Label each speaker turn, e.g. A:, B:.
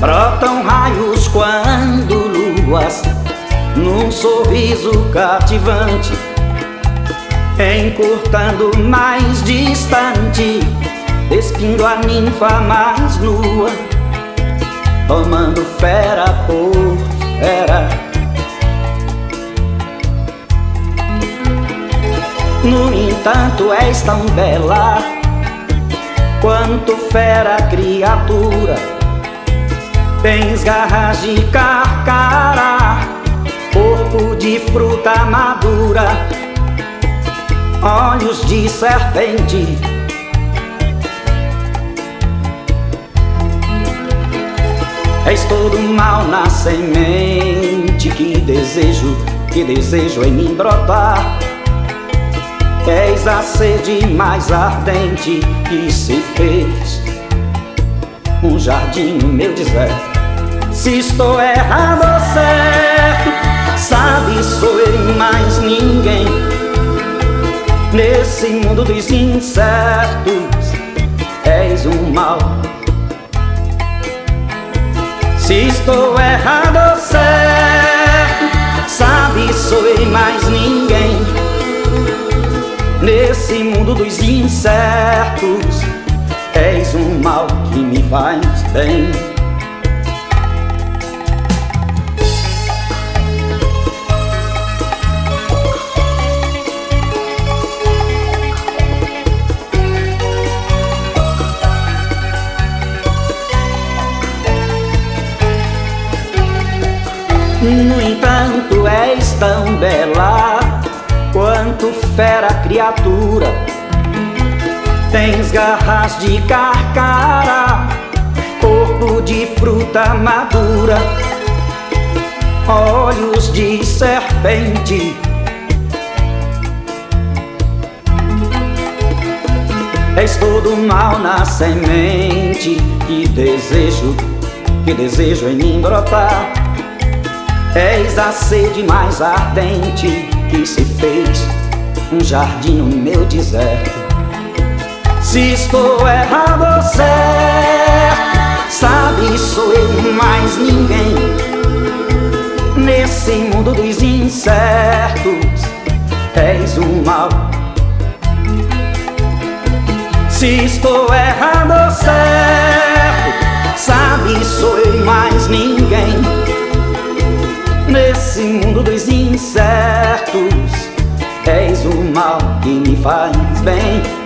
A: Brotam raios quando luas Num sorriso cativante Encurtando mais distante Despindo a ninfa mais nua Tomando fera por fera. No entanto és tão bela Quanto fera criatura Tens garras de carcara Corpo de fruta madura Olhos de serpente És todo mal na semente que desejo, que desejo em mim brotar. És a sede mais ardente que se fez um jardim no meu deserto. Se estou errado ou certo, sabe, sou eu mais ninguém. Nesse mundo dos incertos, és um mal se estou errado ou certo, sabe, sou eu mais ninguém. Nesse mundo dos incertos, és um mal que me faz bem. No entanto, és tão bela quanto fera criatura. Tens garras de carcara, corpo de fruta madura, olhos de serpente. És todo mal na semente que desejo, que desejo em mim brotar. És a sede mais ardente que se fez um jardim no meu deserto. Se estou errado certo, sabe, sou eu mais ninguém. Nesse mundo dos incertos, és um mal. Se estou errado ou certo, incertos. És o mal que me faz bem